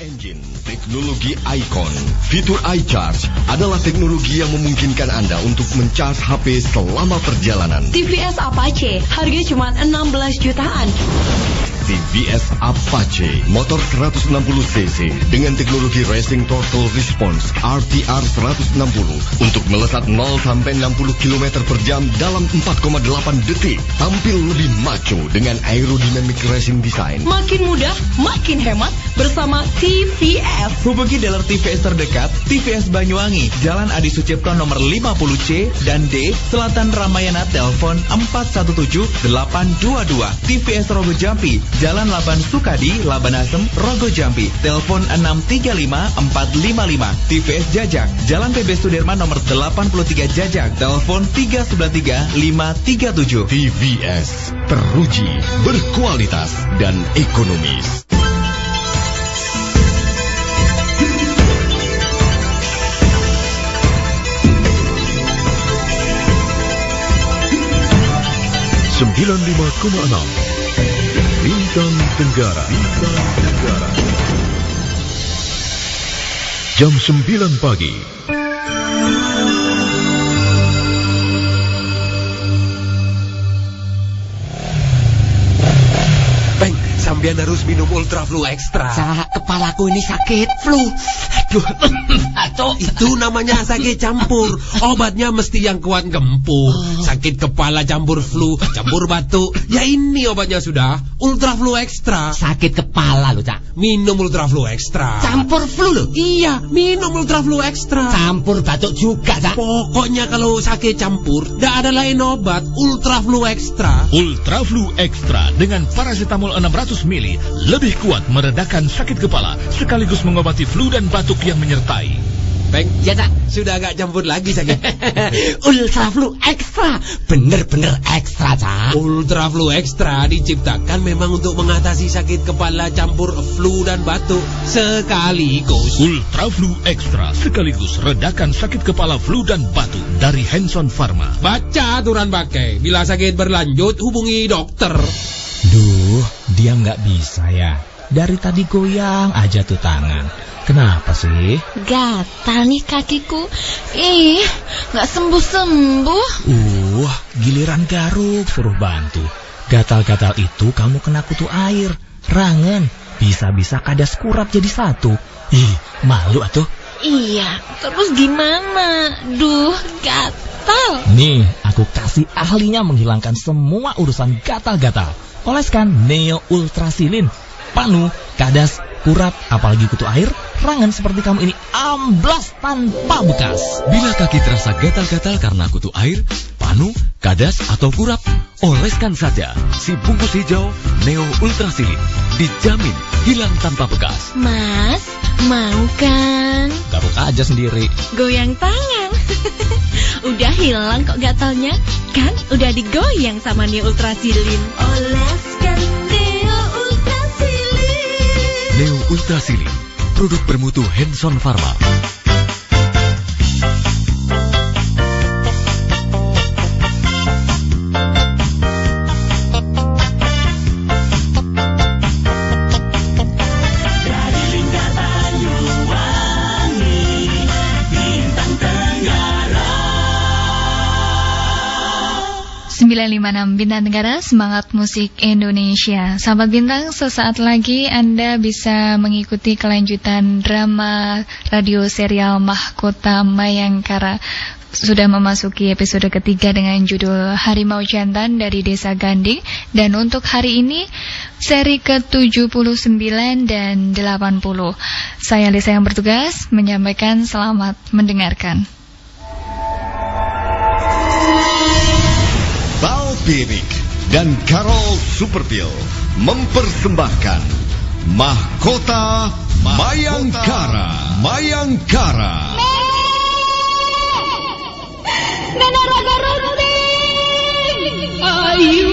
Engine, teknologi Icon, fitur iCharge adalah teknologi yang memungkinkan Anda untuk mencas HP selama perjalanan. TVS Apache, harga cuma 16 jutaan. TVS Apache, motor 160cc dengan teknologi Racing Total Response RTR 160 untuk melesat 0 sampai 60 km per jam dalam 4,8 detik. Tampil lebih maco dengan aerodynamic racing design. Makin mudah, makin hemat bersama TVS. Hubungi dealer TVS terdekat, TVS Banyuwangi, Jalan Adi Sucipto nomor 50C dan D, Selatan Ramayana, telepon 417 822. TVS Rogo Jampi, Jalan Laban Sukadi, Laban Asem, Rogo Jampi, telepon 635 455. TVS Jajak, Jalan PB Sudirman nomor 83 Jajak, telepon 393 537. TVS, teruji, berkualitas, dan ekonomis. Sembilan lima koma enam Bintang Tenggara. Bintang Tenggara Jam sembilan pagi sambian harus minum Ultra Flu Extra. Sa, kepalaku ini sakit, flu. Aduh, Aduh, itu namanya sakit campur. Obatnya mesti yang kuat gempur. Sakit kepala campur flu, campur batuk. Ya ini obatnya sudah. Ultra Flu Extra. sakit kepala loh, Cak. Minum Ultra Flu Extra. Campur flu loh. Iya, minum Ultra Flu Extra. Campur batuk juga, Cak. Pokoknya kalau sakit campur, tidak ada lain obat. Ultra Flu Extra. Ultra Flu Extra dengan paracetamol 600 mili lebih kuat meredakan sakit kepala sekaligus mengobati flu dan batuk yang menyertai. Bang, Ya, Cak. sudah agak campur lagi sakit. Ultra flu ekstra. Bener-bener ekstra, Cak. Ultra Flu Extra diciptakan memang untuk mengatasi sakit kepala campur flu dan batuk sekaligus. Ultra Flu Extra sekaligus redakan sakit kepala flu dan batuk dari Hanson Pharma. Baca aturan pakai. Bila sakit berlanjut, hubungi dokter. Duh, dia nggak bisa ya. Dari tadi goyang aja tuh tangan. Kenapa sih? Gatal nih kakiku. Ih, nggak sembuh-sembuh. Uh, giliran garuk suruh bantu. Gatal-gatal itu kamu kena kutu air, rangen. Bisa-bisa kadas kurap jadi satu. Ih, malu atuh. Iya, terus gimana? Duh, gatal. Nih, aku kasih ahlinya menghilangkan semua urusan gatal-gatal. Oleskan Neo Ultrasilin. Panu, kadas, kurap, apalagi kutu air, rangan seperti kamu ini amblas tanpa bekas. Bila kaki terasa gatal-gatal karena kutu air, panu, kadas, atau kurap, oleskan saja si bungkus hijau Neo Ultrasilin. Dijamin hilang tanpa bekas. Mas, mau kan? Garuk aja sendiri. Goyang tangan. udah hilang kok gatalnya. Kan udah digoyang sama Neo Ultrasilin. Oleskan Ultrasilin. Produk bermutu Hanson Pharma. 956 Bintang Negara Semangat Musik Indonesia Sahabat Bintang, sesaat lagi Anda bisa mengikuti kelanjutan drama radio serial Mahkota Mayangkara sudah memasuki episode ketiga dengan judul Harimau Jantan dari Desa Ganding dan untuk hari ini seri ke-79 dan 80. Saya Lisa yang bertugas menyampaikan selamat mendengarkan. Balpirik dan Carol Superpill mempersembahkan Mahkota Mayangkara. Mayangkara. Runting. Ayu.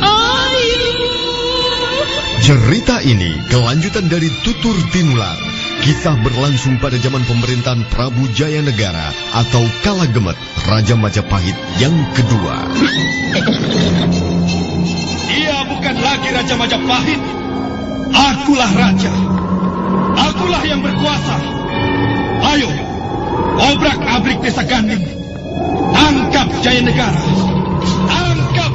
Ayu. Cerita ini kelanjutan dari Tutur Tinular. Kisah berlangsung pada zaman pemerintahan Prabu Jaya Negara atau Kala Gemet, Raja Majapahit yang kedua. Dia bukan lagi Raja Majapahit. Akulah raja. Akulah yang berkuasa. Ayo, obrak-abrik desa Ganding. Tangkap Jaya Negara. Tangkap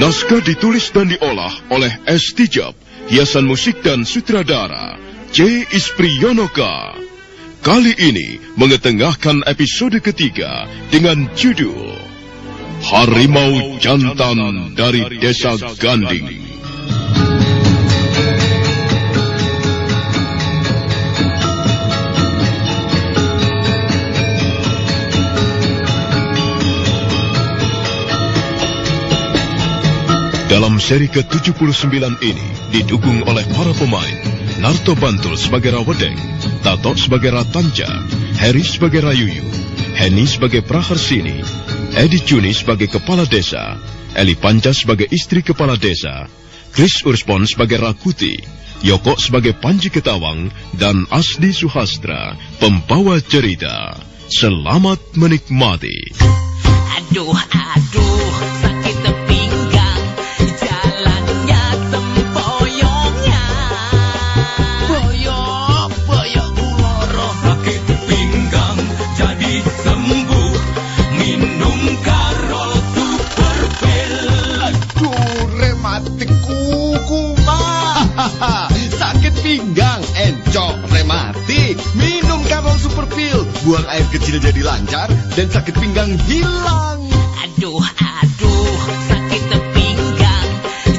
Naskah ditulis dan diolah oleh S. Tijab, hiasan musik dan sutradara C. Ispriyonoka. Kali ini mengetengahkan episode ketiga dengan judul Harimau Jantan dari Desa Ganding. Dalam seri ke-79 ini didukung oleh para pemain Narto Bantul sebagai Rawedeng, Tato sebagai Ratanja, Heri sebagai Rayuyu, Heni sebagai Praharsini, Edi Juni sebagai Kepala Desa, Eli Panca sebagai istri Kepala Desa, Chris Urspon sebagai Rakuti, Yoko sebagai Panji Ketawang, dan Asdi Suhastra, pembawa cerita. Selamat menikmati. Aduh, aduh, Buang air kecil jadi lancar dan sakit pinggang hilang. Aduh, aduh, sakit pinggang,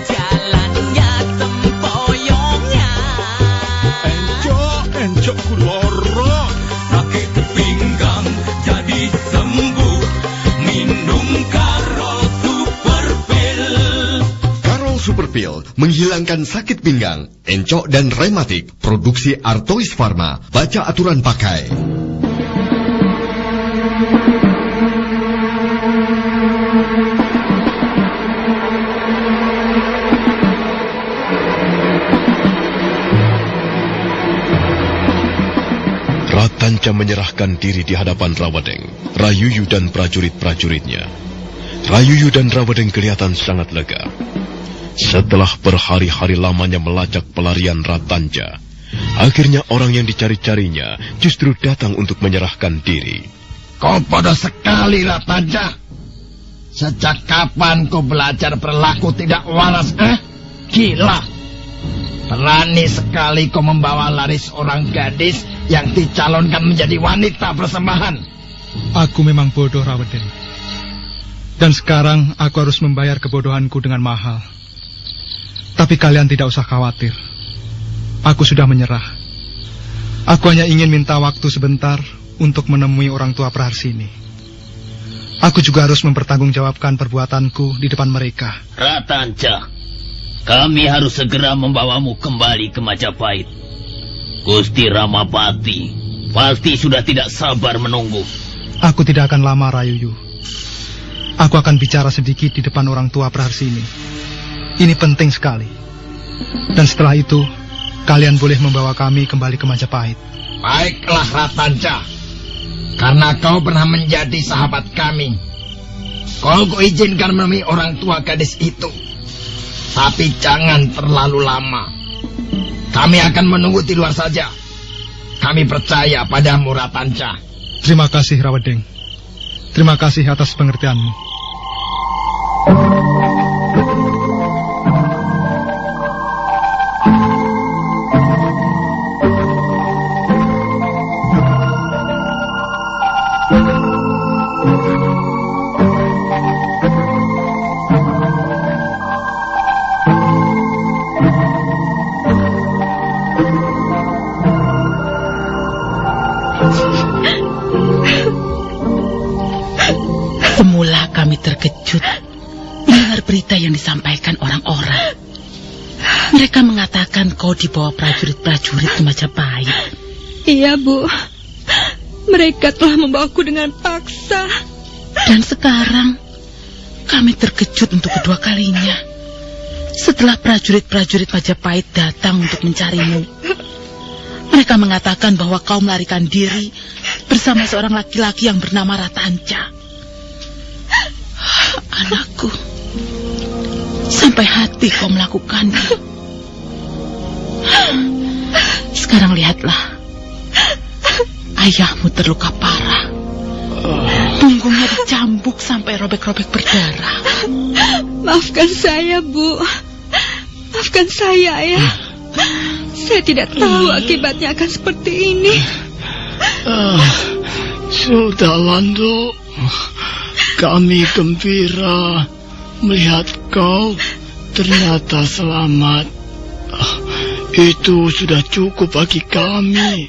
jalannya sempoyongnya. Encok, encok kuloro. Sakit pinggang jadi sembuh. Minum Karol Super Pill. Karol Super Pill menghilangkan sakit pinggang, encok dan rematik. Produksi Artois Pharma. Baca aturan pakai. Ratanca menyerahkan diri di hadapan Rawadeng, Rayuyu dan prajurit-prajuritnya. Rayuyu dan Rawadeng kelihatan sangat lega. Setelah berhari-hari lamanya melacak pelarian Ratanca, akhirnya orang yang dicari-carinya justru datang untuk menyerahkan diri. Kau bodoh sekali, Ratanca. Sejak kapan kau belajar berlaku tidak waras, eh? Gila. Berani sekali kau membawa lari seorang gadis yang dicalonkan menjadi wanita persembahan. Aku memang bodoh, Rawaden. Dan sekarang aku harus membayar kebodohanku dengan mahal. Tapi kalian tidak usah khawatir. Aku sudah menyerah. Aku hanya ingin minta waktu sebentar untuk menemui orang tua Praharsini. Aku juga harus mempertanggungjawabkan perbuatanku di depan mereka. Ratanca, kami harus segera membawamu kembali ke Majapahit. Gusti Ramapati pasti sudah tidak sabar menunggu. Aku tidak akan lama, Rayuyu. Aku akan bicara sedikit di depan orang tua Praharsini. Ini penting sekali. Dan setelah itu, kalian boleh membawa kami kembali ke Majapahit. Baiklah, Ratanca. Karena kau pernah menjadi sahabat kami. Kau kuizinkan menemui orang tua gadis itu. Tapi jangan terlalu lama. Kami akan menunggu di luar saja. Kami percaya padamu, Ratanca. Terima kasih, Rawadeng. Terima kasih atas pengertianmu. Semula kami terkejut mendengar berita yang disampaikan orang-orang. Mereka mengatakan kau dibawa prajurit-prajurit ke Majapahit. Iya, Bu. Mereka telah membawaku dengan paksa. Dan sekarang kami terkejut untuk kedua kalinya. Setelah prajurit-prajurit Majapahit datang untuk mencarimu. Mereka mengatakan bahwa kau melarikan diri bersama seorang laki-laki yang bernama Ratanca. Anakku, sampai hati kau melakukannya. Sekarang lihatlah, ayahmu terluka parah. Punggungnya dicambuk sampai robek-robek berdarah. Maafkan saya, Bu. Maafkan saya, ya. Saya tidak tahu akibatnya akan seperti ini. Ah, sudah, Wando. Kami gembira melihat kau ternyata selamat. Ah, Itu sudah cukup bagi kami.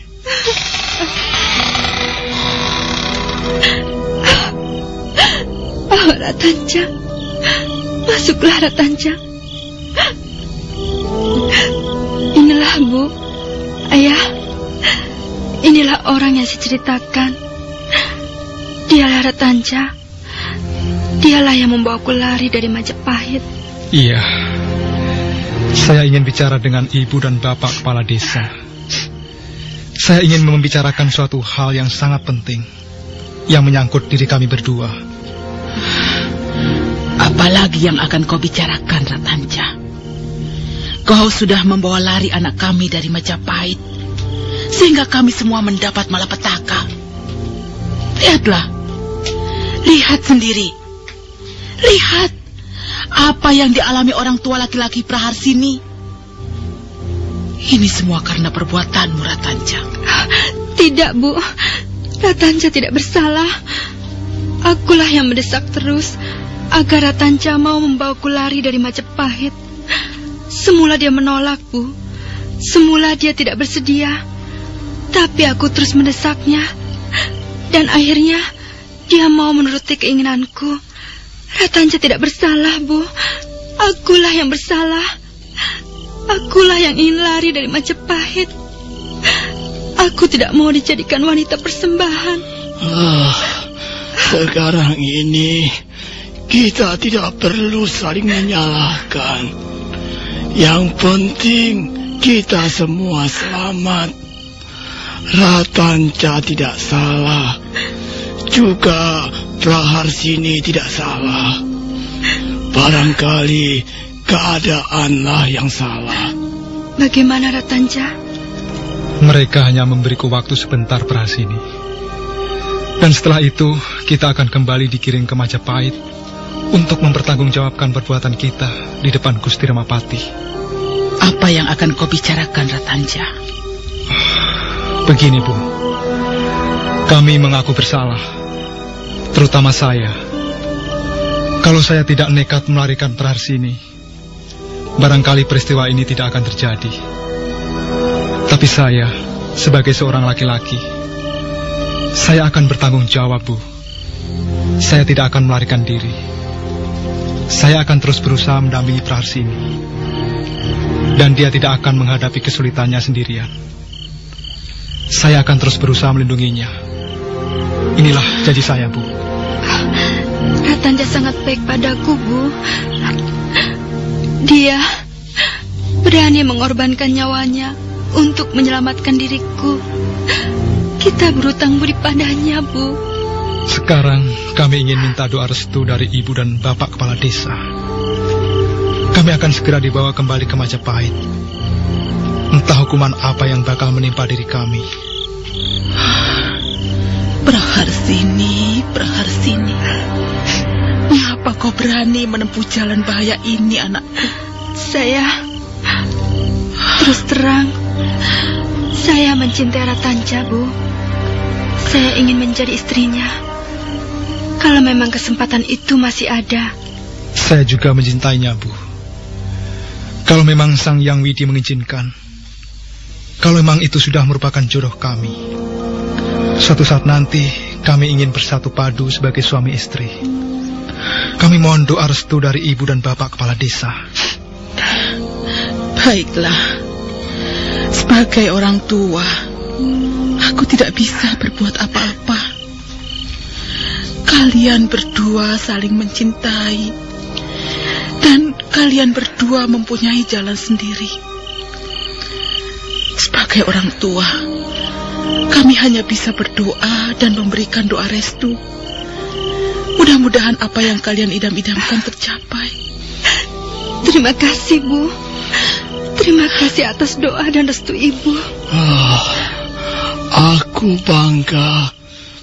Oh, Ratanja. Masuklah, Ratanja. Inilah, Bu. Ayah. Inilah orang yang saya ceritakan. Dialah Ratanja. Dialah yang membawaku lari dari Majapahit. Iya. Saya ingin bicara dengan ibu dan bapak kepala desa. Saya ingin membicarakan suatu hal yang sangat penting yang menyangkut diri kami berdua. Apalagi yang akan kau bicarakan, Ratanca? Kau sudah membawa lari anak kami dari Majapahit, sehingga kami semua mendapat malapetaka. Lihatlah, lihat sendiri. Lihat apa yang dialami orang tua laki-laki Praharsini. Ini semua karena perbuatanmu, Ratanca. Tidak, Bu. Ratanja tidak bersalah. Akulah yang mendesak terus agar Ratanja mau membawaku lari dari Majapahit. Semula dia menolak, Bu. Semula dia tidak bersedia. Tapi aku terus mendesaknya. Dan akhirnya dia mau menuruti keinginanku. Ratanja tidak bersalah, Bu. Akulah yang bersalah. Akulah yang ingin lari dari Majapahit. Aku tidak mau dijadikan wanita persembahan. Ah, sekarang ini kita tidak perlu saling menyalahkan. Yang penting kita semua selamat. Ratanca tidak salah. Juga Praharsini tidak salah. Barangkali keadaanlah yang salah. Bagaimana Ratanja? Mereka hanya memberiku waktu sebentar Prasini. Dan setelah itu, kita akan kembali dikirim ke Majapahit untuk mempertanggungjawabkan perbuatan kita di depan Gusti Ramapati. Apa yang akan kau bicarakan, Ratanja? Begini, Bu. Kami mengaku bersalah. Terutama saya. Kalau saya tidak nekat melarikan Praharsini, barangkali peristiwa ini tidak akan terjadi. Tapi saya, sebagai seorang laki-laki, saya akan bertanggung jawab, Bu. Saya tidak akan melarikan diri. Saya akan terus berusaha mendampingi Praharsini. Dan dia tidak akan menghadapi kesulitannya sendirian. Saya akan terus berusaha melindunginya. Inilah janji saya, Bu. Ratanja sangat baik padaku, Bu. Dia berani mengorbankan nyawanya untuk menyelamatkan diriku. Kita berutang budi padanya, Bu. Sekarang kami ingin minta doa restu dari ibu dan bapak kepala desa. Kami akan segera dibawa kembali ke Majapahit. Entah hukuman apa yang bakal menimpa diri kami. Praharsini, Praharsini. Mengapa kau berani menempuh jalan bahaya ini, anakku? Saya terus terang saya mencintai Ratanja, Bu. Saya ingin menjadi istrinya. Kalau memang kesempatan itu masih ada. Saya juga mencintainya, Bu. Kalau memang Sang Yang Widi mengizinkan. Kalau memang itu sudah merupakan jodoh kami. Suatu saat nanti kami ingin bersatu padu sebagai suami istri. Kami mohon doa restu dari ibu dan bapak kepala desa. Baiklah. Sebagai orang tua, aku tidak bisa berbuat apa-apa. Kalian berdua saling mencintai. Dan kalian berdua mempunyai jalan sendiri. Sebagai orang tua, Kami hanya bisa berdoa dan memberikan doa restu. Mudah-mudahan apa yang kalian idam-idamkan tercapai. Terima kasih, Bu. Terima kasih atas doa dan restu Ibu. Ah, aku bangga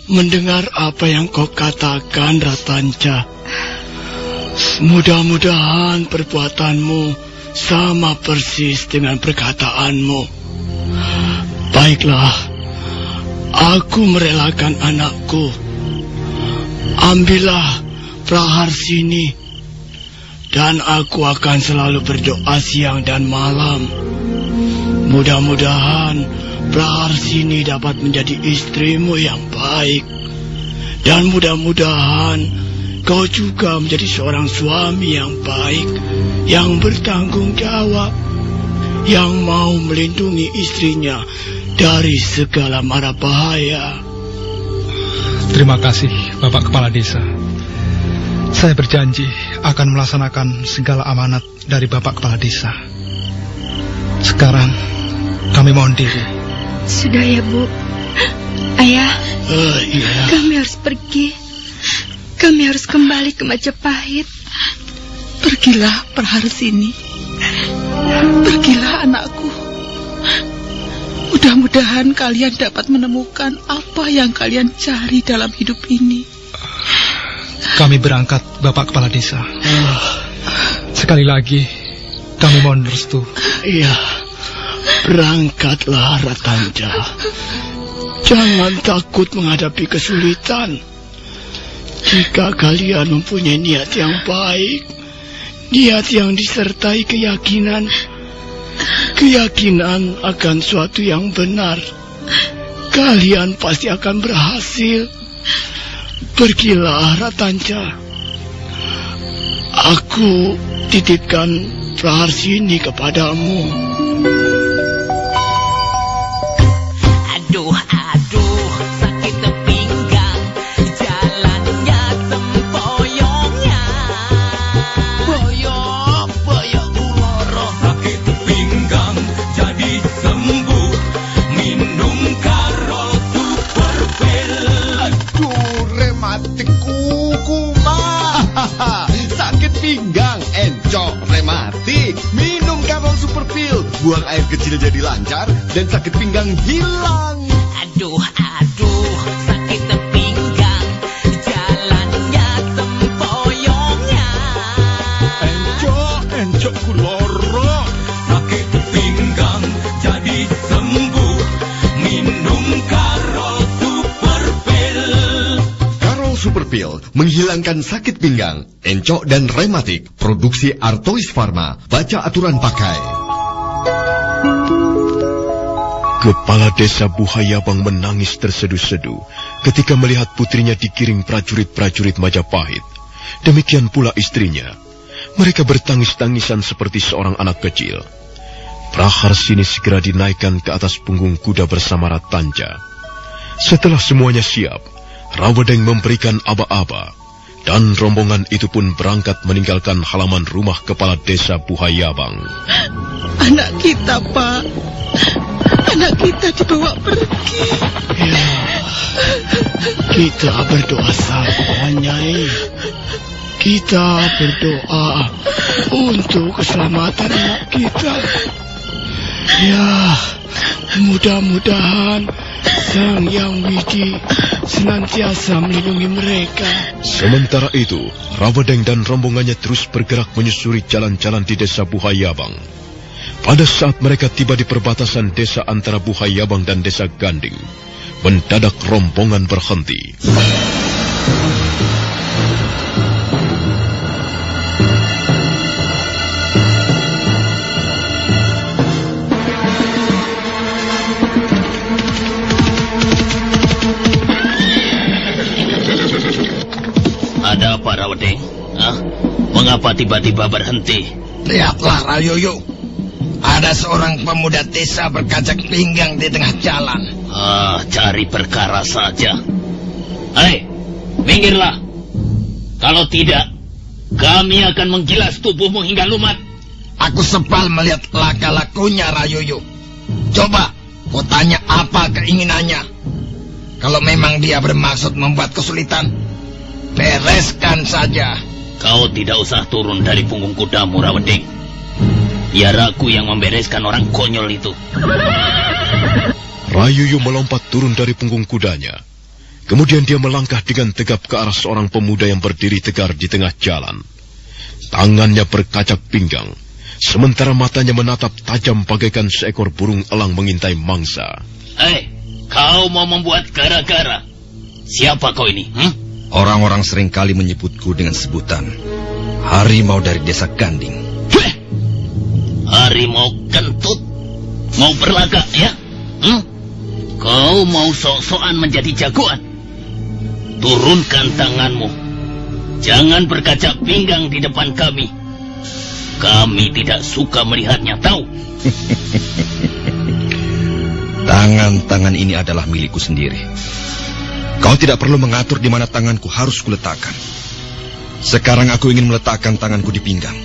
mendengar apa yang kau katakan, Ratanca. Mudah-mudahan perbuatanmu sama persis dengan perkataanmu. Baiklah, aku merelakan anakku. Ambillah prahar sini, dan aku akan selalu berdoa siang dan malam. Mudah-mudahan prahar sini dapat menjadi istrimu yang baik. Dan mudah-mudahan kau juga menjadi seorang suami yang baik, yang bertanggung jawab, yang mau melindungi istrinya dari segala mara bahaya. Terima kasih, Bapak Kepala Desa. Saya berjanji akan melaksanakan segala amanat dari Bapak Kepala Desa. Sekarang, kami mohon diri. Sudah ya, Bu. Ayah, Eh, iya. kami harus pergi. Kami harus kembali ke Majapahit. Pergilah Praharsini. Pergilah anakku. Mudah-mudahan kalian dapat menemukan apa yang kalian cari dalam hidup ini. Kami berangkat, Bapak Kepala Desa. Sekali lagi, kami mohon restu. Iya, berangkatlah Ratanja. Jangan takut menghadapi kesulitan. Jika kalian mempunyai niat yang baik, niat yang disertai keyakinan, keyakinan akan suatu yang benar, kalian pasti akan berhasil. Pergilah Ratanja. Aku titipkan Praharsini kepadamu. Pinggang, encok, rematik. Minum Karol Super Pill. Buang air kecil jadi lancar dan sakit pinggang hilang. Menghilangkan sakit pinggang, encok dan rematik. Produksi Artois Pharma. Baca aturan pakai. Kepala desa Buhayabang menangis terseduh-seduh ketika melihat putrinya digiring prajurit-prajurit Majapahit. Demikian pula istrinya. Mereka bertangis-tangisan seperti seorang anak kecil. Praharsini segera dinaikkan ke atas punggung kuda bersama Ratanja. Setelah semuanya siap, Rawedeng memberikan aba-aba, dan rombongan itu pun berangkat meninggalkan halaman rumah kepala desa Buhayabang. Anak kita, Pak. Anak kita dibawa pergi. Kita berdoa saja, Nyai. Kita berdoa untuk keselamatan anak kita. Ya, mudah-mudahan Sang Yang Widi senantiasa melindungi mereka. Sementara itu, Rawedeng dan rombongannya terus bergerak menyusuri jalan-jalan di desa Buhayabang. Pada saat mereka tiba di perbatasan desa antara Buhayabang dan desa Ganding, mendadak rombongan berhenti. Hah? Mengapa tiba-tiba berhenti? Lihatlah Rayoyo. Ada seorang pemuda desa berkacak pinggang di tengah jalan. Ah, cari perkara saja. Hei, minggirlah. Kalau tidak, kami akan menggilas tubuhmu hingga lumat. Aku sebal melihat laka-lakunya Rayoyo. Coba, Kau tanya apa keinginannya? Kalau memang dia bermaksud membuat kesulitan, bereskan saja. Kau tidak usah turun dari punggung kudamu, Rawedeng. Biar aku yang membereskan orang konyol itu. Rayuyu melompat turun dari punggung kudanya. Kemudian dia melangkah dengan tegap ke arah seorang pemuda yang berdiri tegar di tengah jalan. Tangannya berkacak pinggang, sementara matanya menatap tajam bagaikan seekor burung elang mengintai mangsa. Hei, kau mau membuat gara-gara? Siapa kau ini? Hmm? Orang-orang sering kali menyebutku dengan sebutan harimau dari desa Ganding. Harimau kentut? Mau berlagak ya? Hmm? Kau mau sok-sokan menjadi jagoan? Turunkan tanganmu. Jangan berkaca pinggang di depan kami. Kami tidak suka melihatnya, tahu? Tangan-tangan ini adalah milikku sendiri. Kau tidak perlu mengatur di mana tanganku harus kuletakkan. Sekarang aku ingin meletakkan tanganku di pinggang.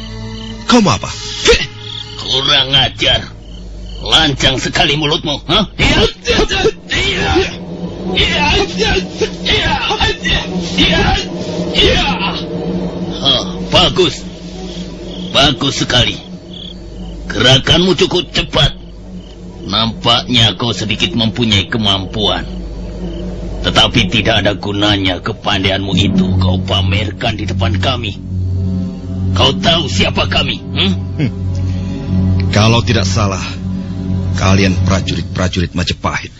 Kau mau apa? Kurang ajar. Lancang sekali mulutmu. Bagus. Bagus sekali. Gerakanmu cukup cepat. Nampaknya kau sedikit mempunyai kemampuan. Tetapi tidak ada gunanya kepandaianmu itu kau pamerkan di depan kami. Kau tahu siapa kami? Hmm? Kalau tidak salah, kalian prajurit-prajurit Majapahit.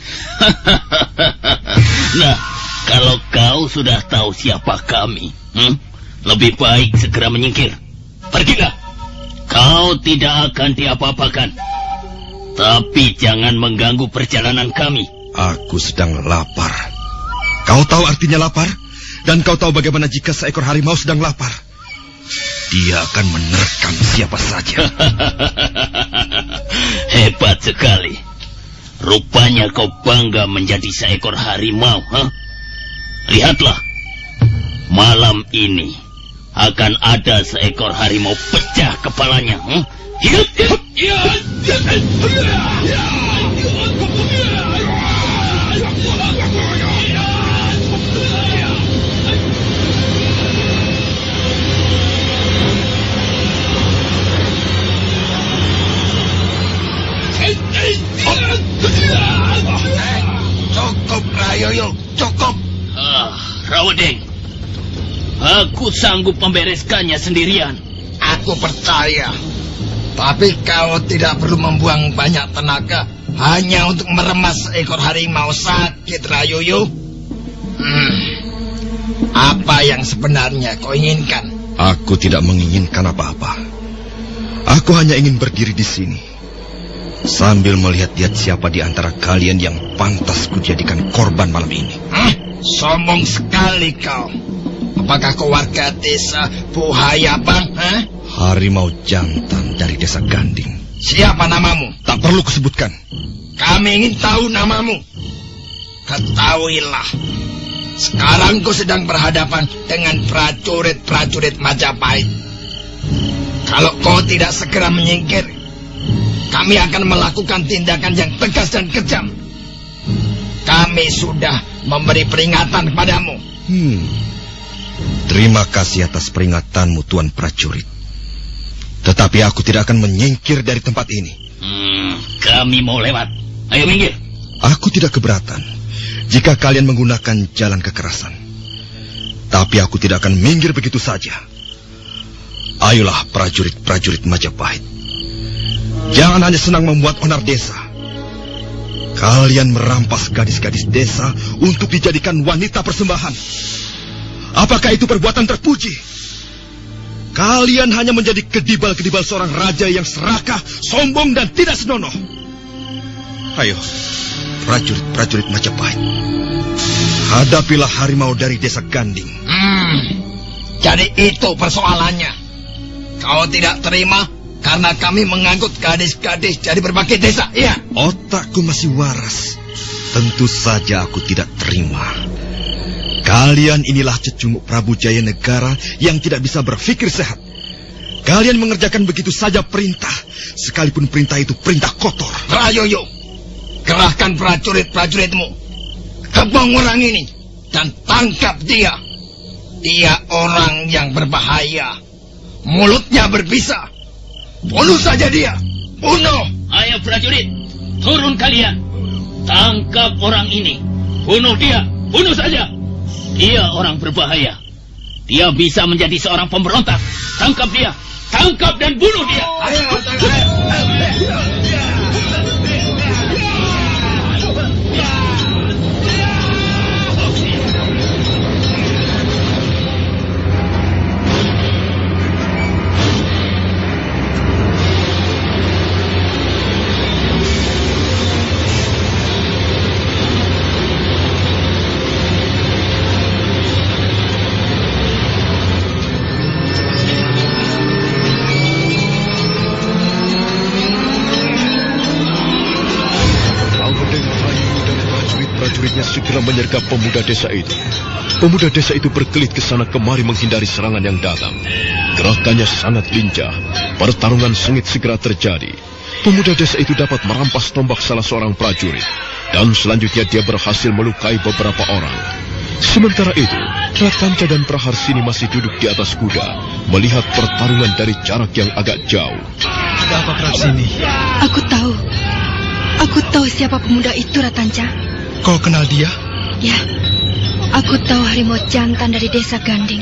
nah, kalau kau sudah tahu siapa kami, hmm? lebih baik segera menyingkir. Pergilah. Kau tidak akan diapa-apakan. Tapi jangan mengganggu perjalanan kami. Aku sedang lapar. Kau tahu artinya lapar? Dan kau tahu bagaimana jika seekor harimau sedang lapar? Dia akan menerkam siapa saja. Hebat sekali. Rupanya kau bangga menjadi seekor harimau, ha? Lihatlah. Malam ini akan ada seekor harimau pecah kepalanya. Hmm? Hidup, Cukup, Rayoyo, cukup. Ah, Rawedeng. Aku sanggup membereskannya sendirian. Aku percaya. Tapi kau tidak perlu membuang banyak tenaga hanya untuk meremas ekor harimau sakit, Rayoyo. Hmm. Apa yang sebenarnya kau inginkan? Aku tidak menginginkan apa-apa. Aku hanya ingin berdiri di sini. Sambil melihat-lihat siapa di antara kalian yang pantas kujadikan korban malam ini. Hah? Sombong sekali kau. Apakah kau warga desa Buhaya Bang? Hah? Harimau jantan dari desa Ganding. Siapa namamu? Tak perlu kusebutkan. Kami ingin tahu namamu. Ketahuilah. Sekarang kau sedang berhadapan dengan prajurit-prajurit Majapahit. Kalau kau tidak segera menyingkir, kami akan melakukan tindakan yang tegas dan kejam. Kami sudah memberi peringatan kepadamu. Hmm. Terima kasih atas peringatanmu, Tuan Prajurit. Tetapi aku tidak akan menyingkir dari tempat ini. Hmm, kami mau lewat. Ayo minggir. Aku tidak keberatan jika kalian menggunakan jalan kekerasan. Tapi aku tidak akan minggir begitu saja. Ayolah prajurit-prajurit Majapahit. Jangan hanya senang membuat onar desa. Kalian merampas gadis-gadis desa untuk dijadikan wanita persembahan. Apakah itu perbuatan terpuji? Kalian hanya menjadi kedibal-kedibal seorang raja yang serakah, sombong, dan tidak senonoh. Ayo, prajurit-prajurit Majapahit. Hadapilah harimau dari desa Ganding. Hmm, jadi itu persoalannya. Kau tidak terima karena kami mengangkut gadis-gadis dari berbagai desa, iya? Otakku masih waras. Tentu saja aku tidak terima. Kalian inilah cecunguk Prabu Jaya Negara yang tidak bisa berpikir sehat. Kalian mengerjakan begitu saja perintah, sekalipun perintah itu perintah kotor. Rayoyo, Kerahkan prajurit-prajuritmu. Kebong orang ini. Dan tangkap dia. Dia orang yang berbahaya. Mulutnya berbisa. Bunuh saja dia. Bunuh. Ayo prajurit, turun kalian. Tangkap orang ini. Bunuh dia. Bunuh saja. Dia orang berbahaya. Dia bisa menjadi seorang pemberontak. Tangkap dia. Tangkap dan bunuh dia. Rawedeng segera menyergap pemuda desa itu. Pemuda desa itu berkelit ke sana kemari menghindari serangan yang datang. Gerakannya sangat lincah. Pertarungan sengit segera terjadi. Pemuda desa itu dapat merampas tombak salah seorang prajurit. Dan selanjutnya dia berhasil melukai beberapa orang. Sementara itu, Ratanca dan Praharsini masih duduk di atas kuda, melihat pertarungan dari jarak yang agak jauh. Ada apa Praharsini? Aku tahu. Aku tahu siapa pemuda itu, Ratanca. Kau kenal dia? Ya, aku tahu harimau jantan dari desa Ganding.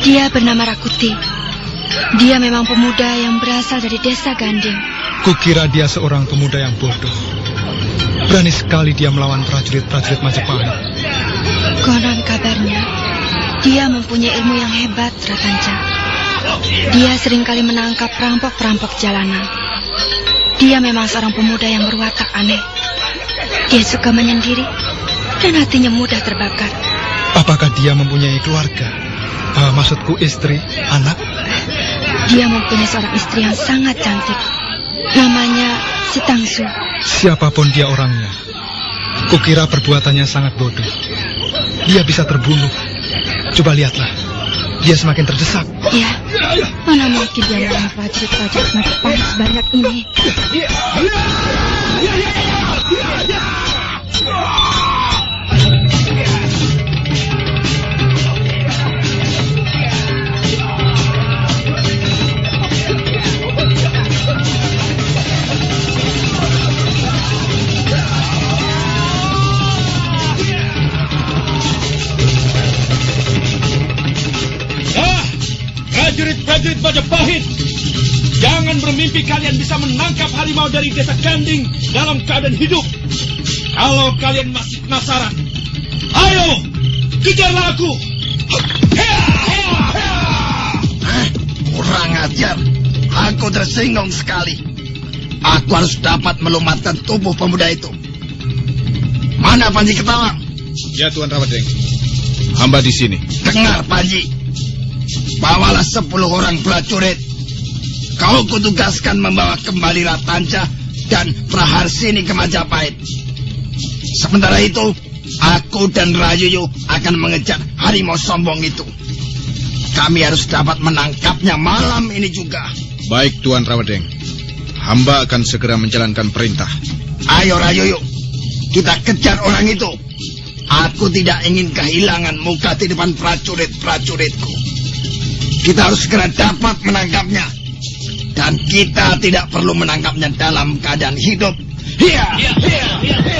Dia bernama Rakuti. Dia memang pemuda yang berasal dari desa Ganding. Kukira dia seorang pemuda yang bodoh. Berani sekali dia melawan prajurit-prajurit Majapahit. Konon kabarnya, dia mempunyai ilmu yang hebat, Ratanca. Dia sering kali menangkap perampok-perampok jalanan. Dia memang seorang pemuda yang berwatak aneh. Dia suka menyendiri dan hatinya mudah terbakar. Apakah dia mempunyai keluarga? Ah, maksudku istri, anak? Dia mempunyai seorang istri yang sangat cantik. Namanya si Tangsu. Siapa pun dia orangnya. Kukira perbuatannya sangat bodoh. Dia bisa terbunuh. Coba lihatlah. Dia semakin terdesak. Ya, mana mungkin dia melawan prajurit-prajurit Majapahit sebanyak ini. Prajurit-prajurit Majapahit, jangan bermimpi kalian bisa menangkap harimau dari desa Ganding dalam keadaan hidup. Kalau kalian masih penasaran, ayo kejarlah aku. Kurang ajar. Aku tersinggung sekali. Aku harus dapat melumatkan tubuh pemuda itu. Mana Panji Ketawang? Ya Tuan Rawadeng. Hamba di sini. Dengar Panji. Bawalah sepuluh orang prajurit. Kau kutugaskan membawa kembali Ratanca dan Praharsini ke Majapahit. Sementara itu, aku dan Rayuyu akan mengejar harimau sombong itu. Kami harus dapat menangkapnya malam ini juga. Baik Tuan Rawadeng. Hamba akan segera menjalankan perintah. Ayo Rayuyu, kita kejar orang itu. Aku tidak ingin kehilangan muka di depan prajurit-prajuritku. Kita harus segera dapat menangkapnya. Dan kita tidak perlu menangkapnya dalam keadaan hidup. Hiya! Aduh,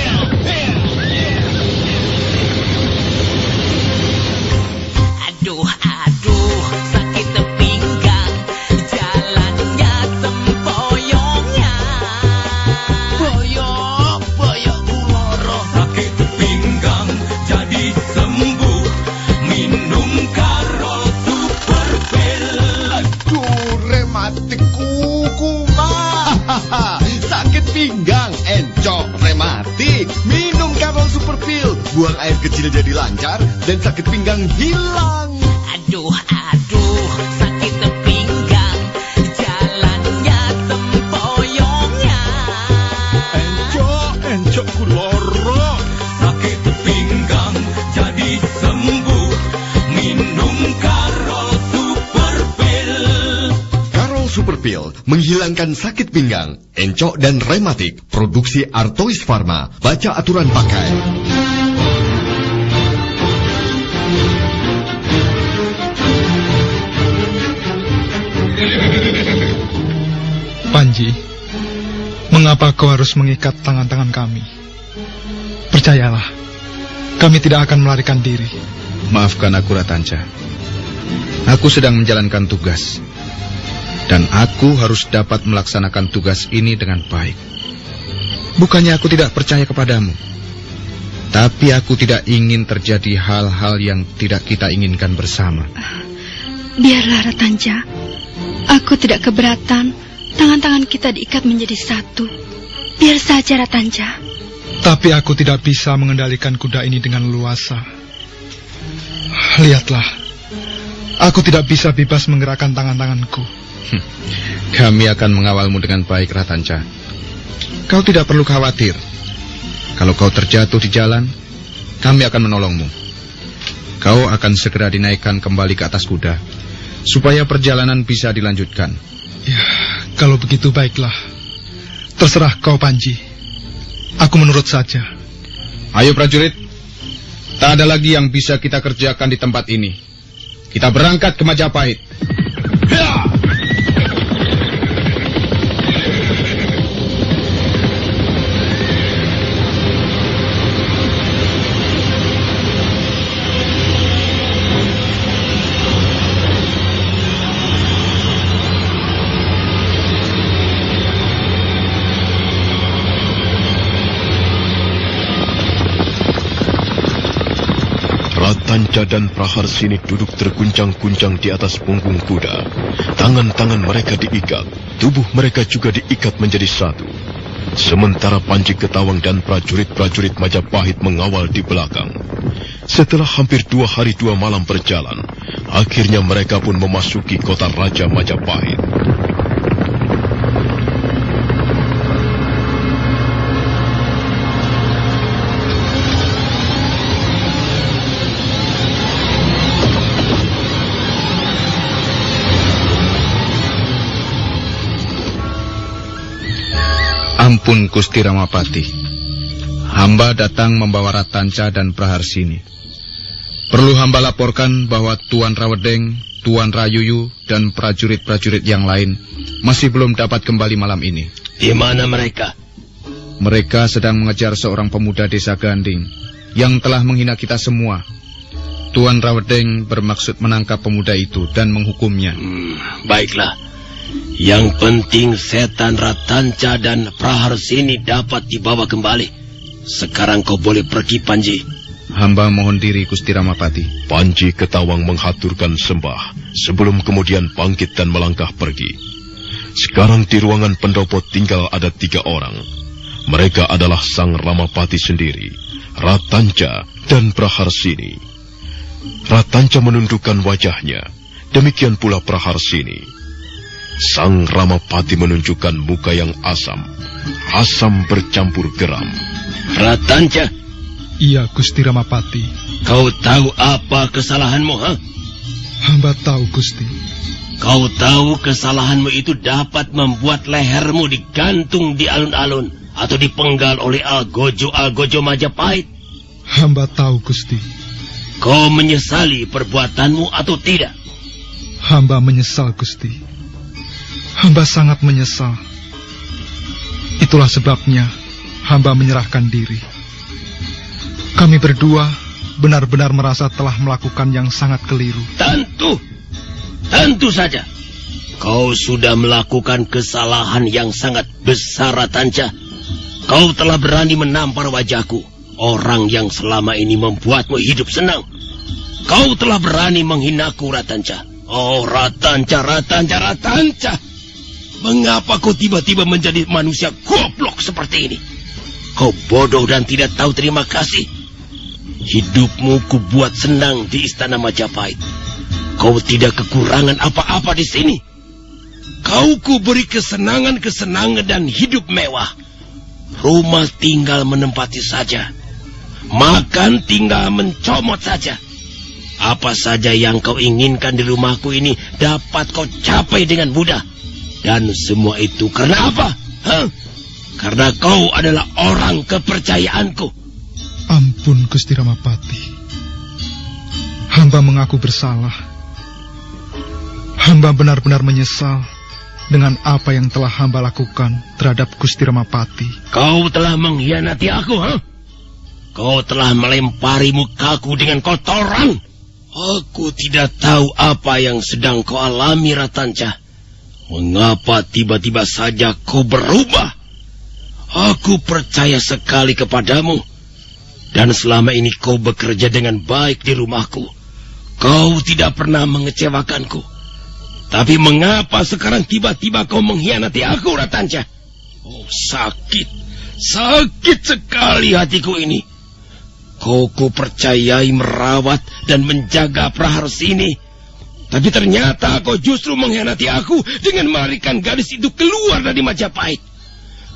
Buang air kecil jadi lancar dan sakit pinggang hilang. Aduh, aduh, sakit pinggang, jalannya sempoyongnya. Encok, encok kuloro. Sakit pinggang jadi sembuh. Minum Karol Super Pill. Karol Super Pill Pil menghilangkan sakit pinggang, encok dan rematik. Produksi Artois Pharma. Baca aturan pakai. Panji, mengapa kau harus mengikat tangan-tangan kami? Percayalah, kami tidak akan melarikan diri. Maafkan aku Ratanca. Aku sedang menjalankan tugas. Dan aku harus dapat melaksanakan tugas ini dengan baik. Bukannya aku tidak percaya kepadamu. Tapi aku tidak ingin terjadi hal-hal yang tidak kita inginkan bersama. Biarlah Ratanja. Aku tidak keberatan tangan-tangan kita diikat menjadi satu. Biar saja Ratanja. Tapi aku tidak bisa mengendalikan kuda ini dengan luasa. Lihatlah, aku tidak bisa bebas menggerakkan tangan-tanganku. Kami akan mengawalmu dengan baik, Ratanca. Kau tidak perlu khawatir. Kalau kau terjatuh di jalan, kami akan menolongmu. Kau akan segera dinaikkan kembali ke atas kuda, supaya perjalanan bisa dilanjutkan. Ya, kalau begitu baiklah. Terserah kau, Panji. Aku menurut saja. Ayo prajurit, tak ada lagi yang bisa kita kerjakan di tempat ini. Kita berangkat ke Majapahit. Ratanca dan Praharsini duduk terguncang-guncang di atas punggung kuda. Tangan-tangan mereka diikat, tubuh mereka juga diikat menjadi satu. Sementara Panji Ketawang dan prajurit-prajurit Majapahit mengawal di belakang. Setelah hampir dua hari dua malam berjalan, akhirnya mereka pun memasuki kota Raja Majapahit. Ampun Gusti Ramapati. Hamba datang membawa Ratanca dan Praharsini. Perlu hamba laporkan bahwa Tuan Rawedeng, Tuan Rayuyu, dan prajurit-prajurit yang lain masih belum dapat kembali malam ini. Di mana mereka? Mereka sedang mengejar seorang pemuda desa Ganding yang telah menghina kita semua. Tuan Rawedeng bermaksud menangkap pemuda itu dan menghukumnya. Hmm, baiklah. Yang penting setan Ratanca dan Praharsini dapat dibawa kembali. Sekarang kau boleh pergi, Panji. Hamba mohon diri, Gusti Ramapati. Panji Ketawang menghaturkan sembah sebelum kemudian bangkit dan melangkah pergi. Sekarang di ruangan pendopo tinggal ada tiga orang. Mereka adalah Sang Ramapati sendiri, Ratanca, dan Praharsini. Ratanca menundukkan wajahnya, demikian pula Praharsini. Sang Ramapati menunjukkan muka yang asam, asam bercampur geram. Ratanca, Iya, Gusti Ramapati. kau tahu apa kesalahanmu, ha? Hamba tahu, Gusti. Kau tahu kesalahanmu itu dapat membuat lehermu digantung di alun-alun atau dipenggal oleh Algojo-Algojo Majapahit. Hamba tahu, Gusti. Kau menyesali perbuatanmu atau tidak? Hamba menyesal, Gusti. Hamba sangat menyesal. Itulah sebabnya hamba menyerahkan diri. Kami berdua benar-benar merasa telah melakukan yang sangat keliru. Tentu, tentu saja. Kau sudah melakukan kesalahan yang sangat besar, Ratanca. Kau telah berani menampar wajahku, orang yang selama ini membuatmu hidup senang. Kau telah berani menghinaku, Ratanca. Oh, Ratanca, Ratanca, Ratanca. Mengapa kau tiba-tiba menjadi manusia goblok seperti ini? Kau bodoh dan tidak tahu terima kasih. Hidupmu kubuat senang di istana Majapahit. Kau tidak kekurangan apa-apa di sini. Kau kuberi kesenangan-kesenangan dan hidup mewah. Rumah tinggal menempati saja. Makan tinggal mencomot saja. Apa saja yang kau inginkan di rumahku ini dapat kau capai dengan mudah. Dan semua itu karena apa? Hah? Karena kau adalah orang kepercayaanku. Ampun Gusti Ramapati. Hamba mengaku bersalah. Hamba benar-benar menyesal dengan apa yang telah hamba lakukan terhadap Gusti Ramapati. Kau telah mengkhianati aku, ha? Kau telah melempari mukaku dengan kotoran. Aku tidak tahu apa yang sedang kau alami, Ratanca. Mengapa tiba-tiba saja kau berubah? Aku percaya sekali kepadamu. Dan selama ini kau bekerja dengan baik di rumahku. Kau tidak pernah mengecewakanku. Tapi mengapa sekarang tiba-tiba kau mengkhianati aku, Ratanca? Oh, sakit. Sakit sekali hatiku ini. Kau ku percayai merawat dan menjaga Praharsini. Tapi ternyata kau justru mengkhianati aku dengan melarikan gadis itu keluar dari Majapahit.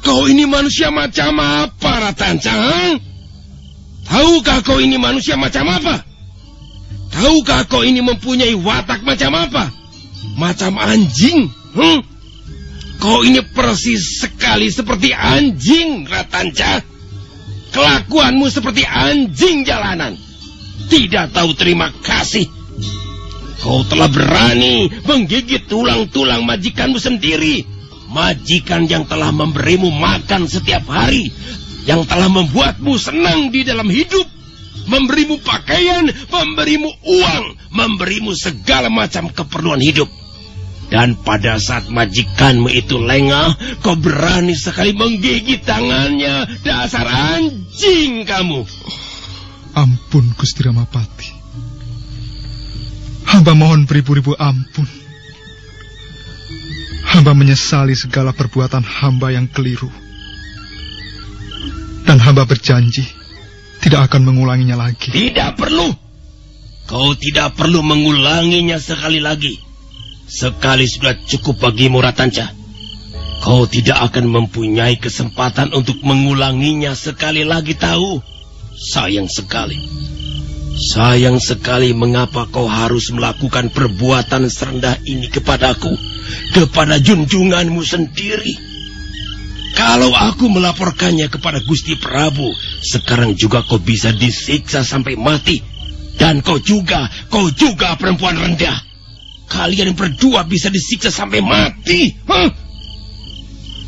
Kau ini manusia macam apa, Ratanca? ha? Tahukah kau ini manusia macam apa? Tahukah kau ini mempunyai watak macam apa? Macam anjing? Hmm? Kau ini persis sekali seperti anjing, Ratanca. Kelakuanmu seperti anjing jalanan. Tidak tahu terima kasih. Kau telah berani menggigit tulang-tulang majikanmu sendiri. Majikan yang telah memberimu makan setiap hari. Yang telah membuatmu senang di dalam hidup. Memberimu pakaian, memberimu uang, memberimu segala macam keperluan hidup. Dan pada saat majikanmu itu lengah, kau berani sekali menggigit tangannya. Dasar anjing kamu. Ampun Gusti Ramapati. Hamba mohon beribu-ribu ampun. Hamba menyesali segala perbuatan hamba yang keliru. Dan hamba berjanji tidak akan mengulanginya lagi. Tidak perlu. Kau tidak perlu mengulanginya sekali lagi. Sekali sudah cukup bagimu, Ratanca. Kau tidak akan mempunyai kesempatan untuk mengulanginya sekali lagi tahu. Sayang sekali. Sayang sekali mengapa kau harus melakukan perbuatan serendah ini kepadaku. Kepada junjunganmu sendiri. Kalau aku melaporkannya kepada Gusti Prabu, sekarang juga kau bisa disiksa sampai mati. Dan kau juga, kau juga perempuan rendah. Kalian berdua bisa disiksa sampai mati. Hah?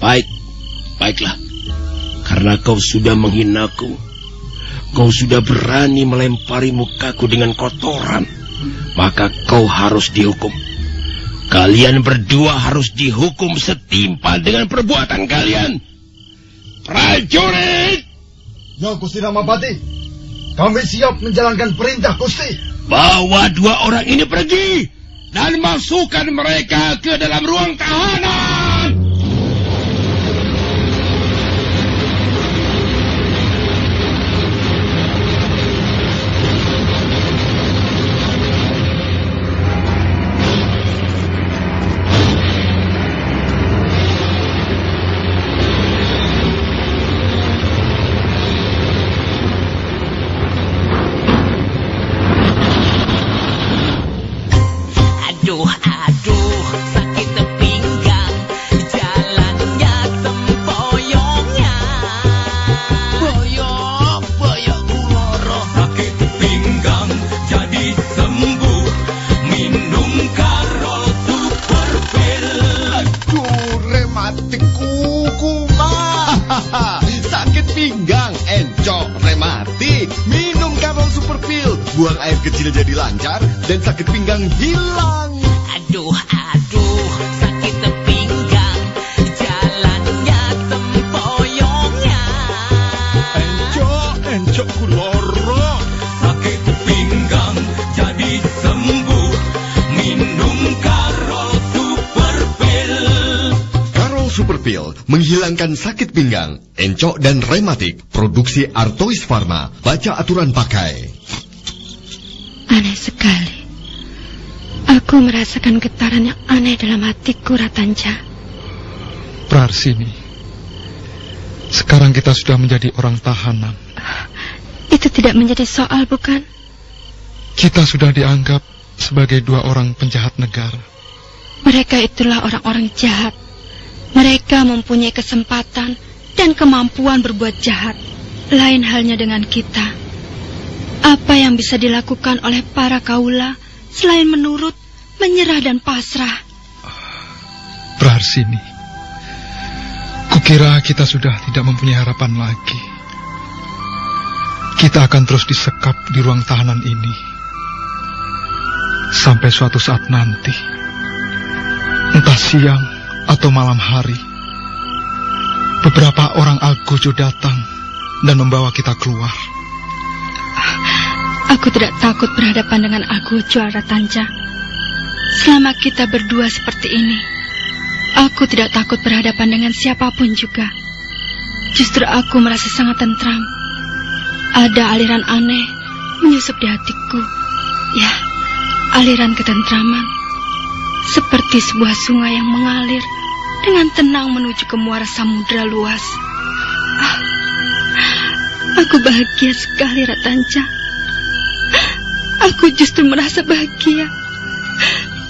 Baik, baiklah. Karena kau sudah menghinaku. Kau sudah berani melempari mukaku dengan kotoran. Maka kau harus dihukum. Kalian berdua harus dihukum setimpal dengan perbuatan kalian. Prajurit! Ya, Gusti Ramapati. Kami siap menjalankan perintah Gusti. Bawa dua orang ini pergi dan masukkan mereka ke dalam ruang tahanan. Lancar dan sakit pinggang hilang. Aduh, aduh, sakit pinggang, jalannya sempoyongnya. Encok, encok kuloro. Sakit pinggang jadi sembuh, minum Karol Super Pill. Karol Super Pill menghilangkan sakit pinggang, encok dan rematik. Produksi Artois Pharma. Baca aturan pakai. Aku merasakan getaran yang aneh dalam hatiku, Ratanca. Praharsini. Sekarang kita sudah menjadi orang tahanan. Itu tidak menjadi soal, bukan? Kita sudah dianggap sebagai dua orang penjahat negara. Mereka itulah orang-orang jahat Mereka mempunyai kesempatan dan kemampuan berbuat jahat. Lain halnya dengan kita. Apa yang bisa dilakukan oleh para kaula selain menurut, menyerah dan pasrah? Praharsini, kukira kita sudah tidak mempunyai harapan lagi. Kita akan terus disekap di ruang tahanan ini. Sampai suatu saat nanti, entah siang atau malam hari, beberapa orang Algojo datang dan membawa kita keluar. Aku tidak takut berhadapan dengan aku, Juara Tanja. Selama kita berdua seperti ini, aku tidak takut berhadapan dengan siapa pun juga. Justru aku merasa sangat tentram. Ada aliran aneh menyusup di hatiku. Ya, aliran ketentraman. Seperti sebuah sungai yang mengalir dengan tenang menuju ke muara samudera luas. Ah, aku bahagia sekali, Ratanca. Aku justru merasa bahagia.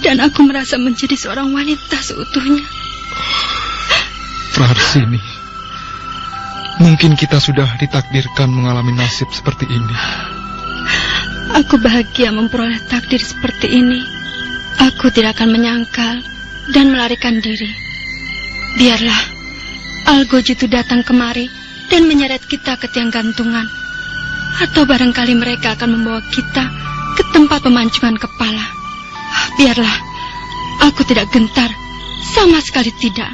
Dan aku merasa menjadi seorang wanita seutuhnya. Praharsini, mungkin kita sudah ditakdirkan mengalami nasib seperti ini. Aku bahagia memperoleh takdir seperti ini. Aku tidak akan menyangkal dan melarikan diri. Biarlah Algojo itu datang kemari dan menyeret kita ke tiang gantungan. Atau barangkali mereka akan membawa kita ke tempat pemancingan kepala. Biarlah, aku tidak gentar, sama sekali tidak.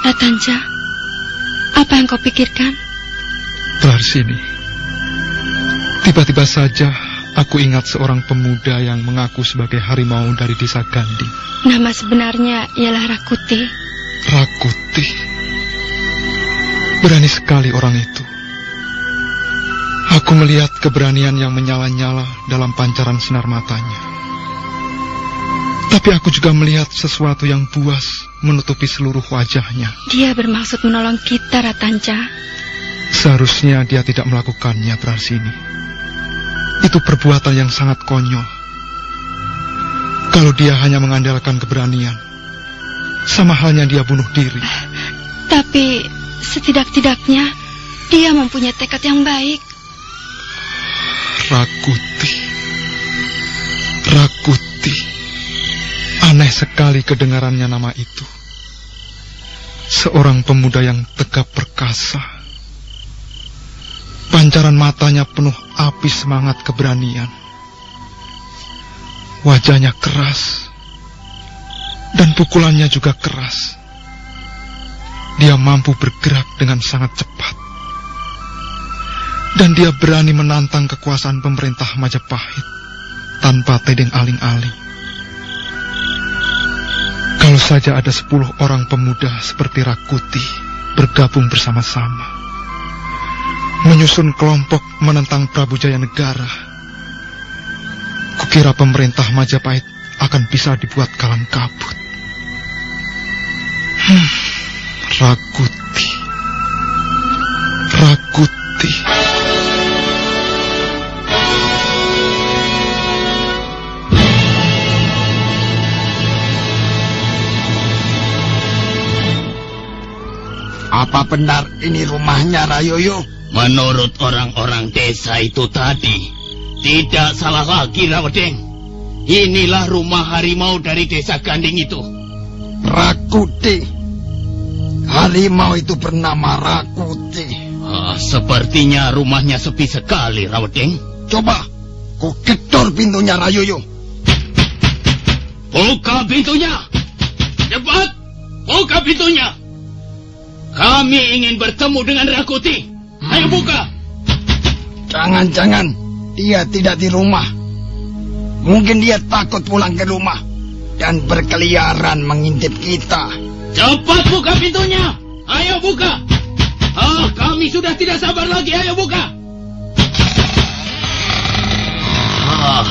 Ratanja, apa yang kau pikirkan? Praharsini, tiba-tiba saja aku ingat seorang pemuda yang mengaku sebagai harimau dari desa Gandhi. Nama sebenarnya ialah Rakuti. Rakuti. Berani sekali orang itu. Aku melihat keberanian yang menyala-nyala dalam pancaran sinar matanya. Tapi aku juga melihat sesuatu yang buas menutupi seluruh wajahnya. Dia bermaksud menolong kita, Ratanca. Seharusnya dia tidak melakukannya, Prasini. Itu perbuatan yang sangat konyol. Kalau dia hanya mengandalkan keberanian, sama halnya dia bunuh diri. Tapi setidak-tidaknya dia mempunyai tekad yang baik. Rakuti. Rakuti. Aneh sekali kedengarannya nama itu. Seorang pemuda yang tegap perkasa. Pancaran matanya penuh api semangat keberanian. Wajahnya keras. Dan pukulannya juga keras. Dia mampu bergerak dengan sangat cepat dan dia berani menantang kekuasaan pemerintah Majapahit tanpa tedeng aling-aling. Kalau saja ada sepuluh orang pemuda seperti Rakuti bergabung bersama-sama, menyusun kelompok menentang Prabu Jaya Negara, kukira pemerintah Majapahit akan bisa dibuat kalang kabut. Hmm, Rakuti, Rakuti. Apa benar ini rumahnya Rayoyo? Menurut orang-orang desa itu tadi, tidak salah lagi Rawedeng. Inilah rumah harimau dari desa Ganding itu. Rakuti. Harimau itu bernama Rakuti. Ah, sepertinya rumahnya sepi sekali, Rawedeng. Coba, ku gedor pintunya Rayoyo. Buka pintunya! Cepat! Buka pintunya! Kami ingin bertemu dengan Rakuti. Ayo buka! Jangan-jangan dia tidak di rumah. Mungkin dia takut pulang ke rumah dan berkeliaran mengintip kita. Cepat buka pintunya! Ayo buka! Ah, kami sudah tidak sabar lagi. Ayo buka! Ah,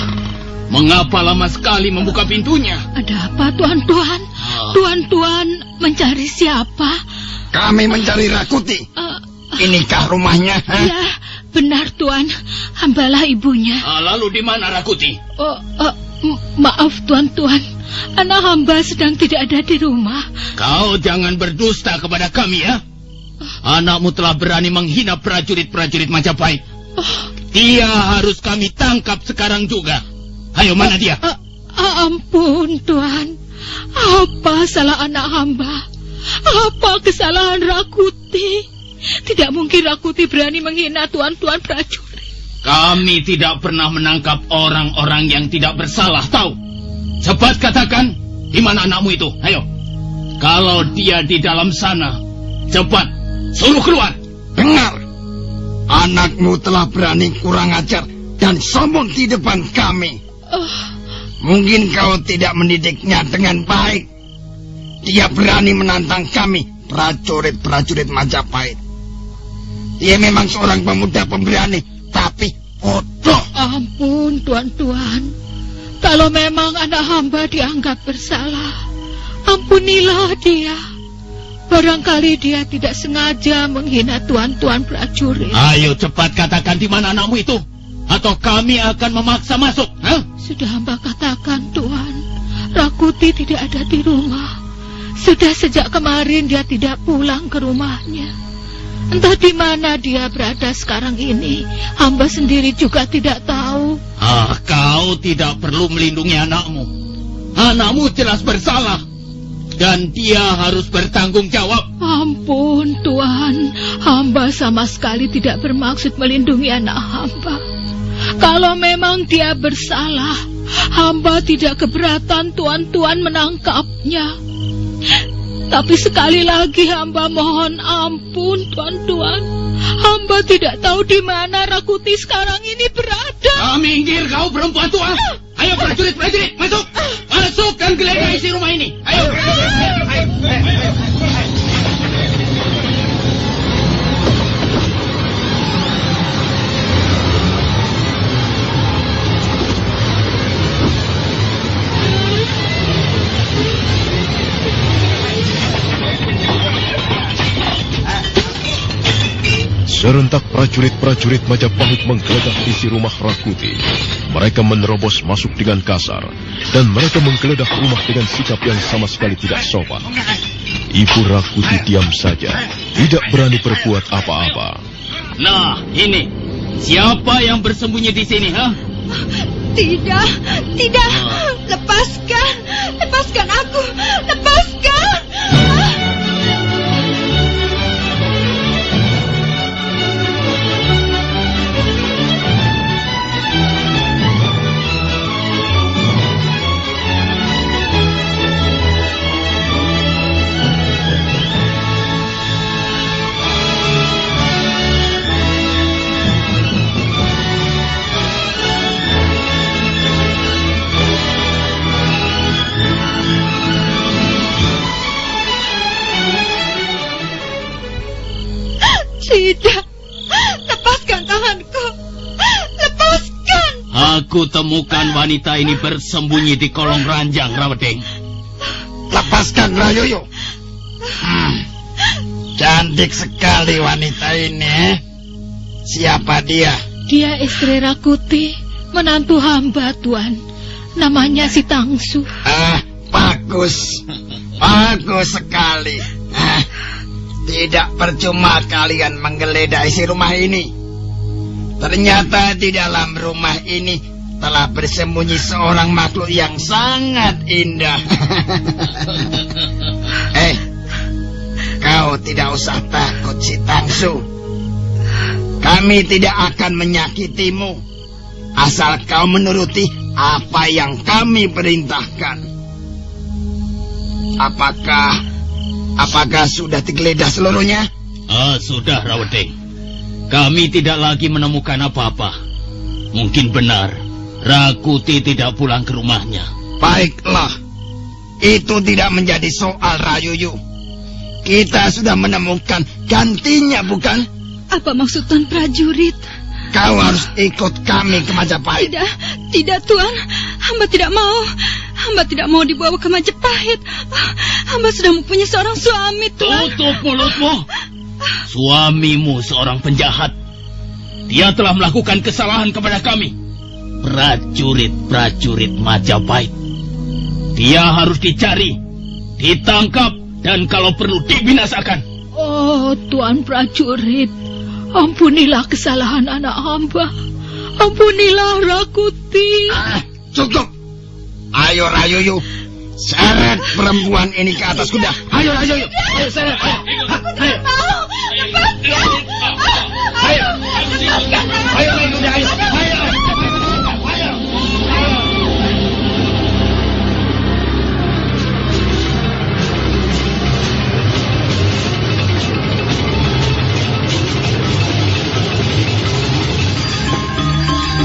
mengapa lama sekali membuka pintunya? Ada apa, Tuan-Tuan? Tuan-Tuan mencari siapa? Kami mencari Rakuti. Inikah rumahnya? ha? Ya, benar Tuan. Hambalah ibunya. Ah, lalu di mana Rakuti? Oh, oh, M- maaf tuan-tuan, anak hamba sedang tidak ada di rumah. Kau jangan berdusta kepada kami ya. Anakmu telah berani menghina prajurit-prajurit Majapahit. Dia harus kami tangkap sekarang juga. Ayo mana dia? Ampun tuan, apa salah anak hamba? Apa kesalahan Rakuti? Tidak mungkin Rakuti berani menghina tuan-tuan prajurit. Kami tidak pernah menangkap orang-orang yang tidak bersalah, tahu? Cepat katakan, di mana anakmu itu? Ayo. Kalau dia di dalam sana, cepat suruh keluar. Dengar, anakmu telah berani kurang ajar dan sombong di depan kami. Mungkin kau tidak mendidiknya dengan baik. Dia berani menantang kami, prajurit-prajurit Majapahit. Dia memang seorang pemuda pemberani, tapi bodoh. Ampun tuan-tuan, kalau memang anak hamba dianggap bersalah, ampunilah dia. Barangkali dia tidak sengaja menghina tuan-tuan prajurit. Ayo cepat katakan di mana anakmu itu. Atau kami akan memaksa masuk. Hah? Sudah hamba katakan tuan, Rakuti tidak ada di rumah. Sudah sejak kemarin dia tidak pulang ke rumahnya. Entah di mana dia berada sekarang ini, hamba sendiri juga tidak tahu. Ah, kau tidak perlu melindungi anakmu. Anakmu jelas bersalah. Dan dia harus bertanggung jawab. Ampun Tuhan, hamba sama sekali tidak bermaksud melindungi anak hamba. Kalau memang dia bersalah, hamba tidak keberatan tuan-tuan menangkapnya. Tapi sekali lagi hamba mohon ampun tuan-tuan. Hamba tidak tahu di mana Rakuti sekarang ini berada. Ah, minggir kau perempuan tua. Ayo prajurit-prajurit, masuk. Masuk dan geledah isi rumah ini. Ayo. Serentak prajurit-prajurit Majapahit menggeledah isi rumah Rakuti. Mereka menerobos masuk dengan kasar, dan mereka menggeledah rumah dengan sikap yang sama sekali tidak sopan. Ibu Rakuti diam saja, tidak berani berbuat apa-apa. Nah, ini. Siapa yang bersembunyi di sini, ha? Tidak, tidak. Lepaskan, lepaskan aku, lepaskan. Tidak, lepaskan tanganku. Lepaskan. Aku temukan wanita ini bersembunyi di kolong ranjang, Rawedeng. Lepaskan Rayoyo. Hmm, cantik sekali wanita ini. eh. Siapa dia? Dia istri Rakuti, menantu hamba tuan. Namanya si Tangsu. Ah, bagus. Bagus sekali. Ah, tidak percuma kalian menggeledah isi rumah ini. Ternyata di dalam rumah ini telah bersembunyi seorang makhluk yang sangat indah. eh, kau tidak usah takut si Tangsu. Kami tidak akan menyakitimu. Asal kau menuruti apa yang kami perintahkan. Apakah apakah sudah digeledah seluruhnya? Ah, sudah, Rawedeng. Kami tidak lagi menemukan apa-apa. Mungkin benar, Rakuti tidak pulang ke rumahnya. Baiklah. Itu tidak menjadi soal Rayuyu. Kita sudah menemukan gantinya, bukan? Apa maksud Tuan prajurit? Kau harus ikut kami ke Majapahit. Tidak, tidak Tuan. Hamba tidak mau. Hamba tidak mau dibawa ke Majapahit. Ah, Hamba sudah mempunyai seorang suami, Tuan. Tutup mulutmu. Suamimu seorang penjahat. Dia telah melakukan kesalahan kepada kami. prajurit-prajurit Majapahit. Dia harus dicari, ditangkap, dan kalau perlu dibinasakan. Oh, Tuan prajurit, ampunilah kesalahan anak hamba. Ampunilah Rakuti. Ah, cukup. Ayo Rayuyu, seret perempuan ini ke atas kuda. Ayo Rayuyu, ayo seret. Ayo. Ayo. Ayo. Ayo naik kuda, ayo. Ayo.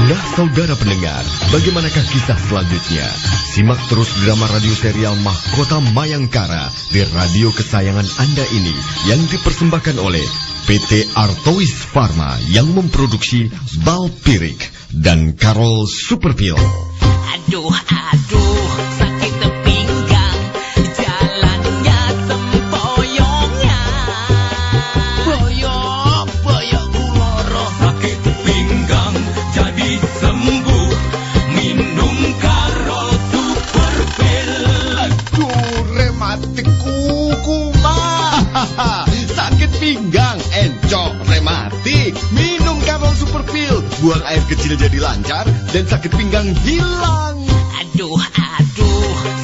Nah, saudara pendengar, bagaimanakah kisah selanjutnya? Simak terus drama radio serial Mahkota Mayangkara di radio kesayangan Anda ini yang dipersembahkan oleh PT Artois Pharma yang memproduksi Balpirik dan Karol Superpil. Aduh, aduh, Super. Buang air kecil jadi lancar dan sakit pinggang hilang. Aduh, aduh,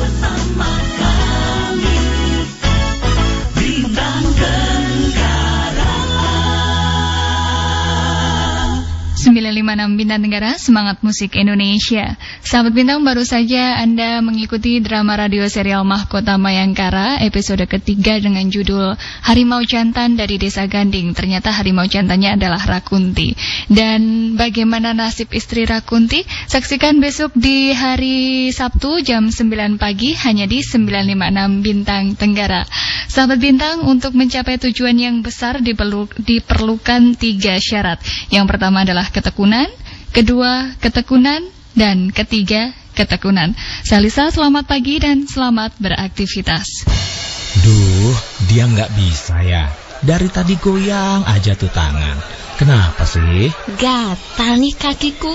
956 Bintang Tenggara, Semangat Musik Indonesia. Sahabat Bintang, baru saja Anda mengikuti drama radio serial Mahkota Mayangkara episode ketiga dengan judul Harimau Jantan dari Desa Ganding. Ternyata harimau jantannya adalah Rakunti. Dan bagaimana nasib istri Rakunti? Saksikan besok di hari Sabtu jam 9 pagi hanya di 956 Bintang Tenggara. Sahabat Bintang, untuk mencapai tujuan yang besar diperlu- diperlukan tiga syarat. Yang pertama adalah ketekunan, kedua ketekunan, dan ketiga ketekunan. Salisa, selamat pagi dan selamat beraktivitas. Duh, dia nggak bisa ya. Dari tadi goyang aja tuh tangan. Kenapa sih? Gatal nih kakiku.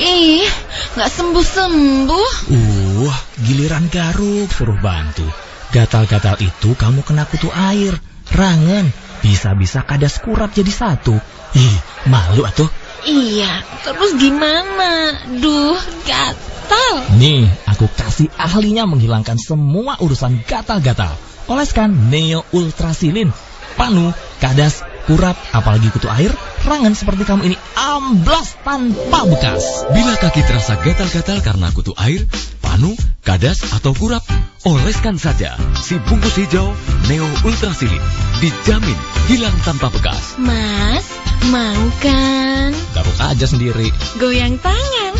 Ih, nggak sembuh-sembuh. Uh, giliran garuk suruh bantu. Gatal-gatal itu kamu kena kutu air, rangen, bisa-bisa kadas kurap jadi satu. Ih, malu atuh. Iya, terus gimana? Duh, gatal. Nih, aku kasih ahlinya menghilangkan semua urusan gatal-gatal. Oleskan Neo Ultrasilin. Panu, kadas, kurap, apalagi kutu air, rangan seperti kamu ini amblas tanpa bekas. Bila kaki terasa gatal-gatal karena kutu air, panu, kadas, atau kurap, oleskan saja si bungkus hijau Neo Ultrasilin. Dijamin hilang tanpa bekas. Mas, mau kan? Garuk aja sendiri. Goyang tangan.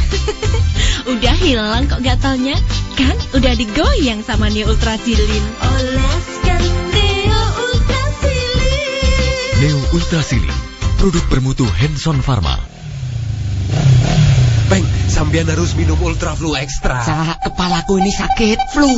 udah hilang kok gatalnya? Kan udah digoyang sama Neo Ultrasilin. Oleskan Neo Ultrasilin. Neo Ultrasilin, produk bermutu Hanson Pharma. Peng, sambian harus minum Ultra Flu Extra. Sa, kepalaku ini sakit, flu.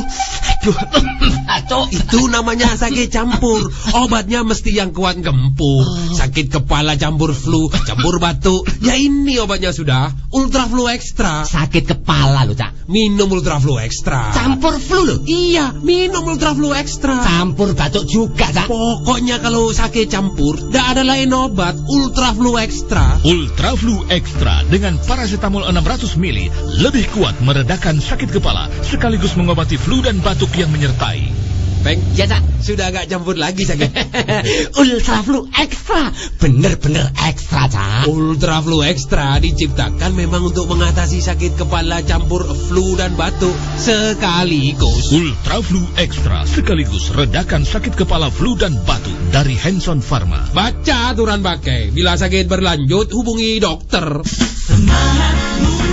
Aduh. Itu namanya sakit campur. Obatnya mesti yang kuat gempur. Sakit kepala campur flu, campur batuk. Ya ini obatnya sudah. Ultra Flu Extra. Sakit kepala loh, Cak. Minum Ultra Flu Extra. Campur flu loh. Iya, minum Ultra Flu Extra. Campur batuk juga, Cak. Pokoknya kalau sakit campur, tidak ada lain obat. Ultra Flu Extra. Ultra Flu Extra dengan paracetamol 600 mili lebih kuat meredakan sakit kepala sekaligus mengobati flu dan batuk yang menyertai. Peng, Ya, Cak. sudah agak campur lagi sakit. Ultra flu ekstra. Bener-bener ekstra, Cak. Ultra Flu Extra diciptakan memang untuk mengatasi sakit kepala campur flu dan batuk sekaligus. Ultra Flu Extra sekaligus redakan sakit kepala flu dan batuk dari Hanson Pharma. Baca aturan pakai. Bila sakit berlanjut, hubungi dokter. Semangat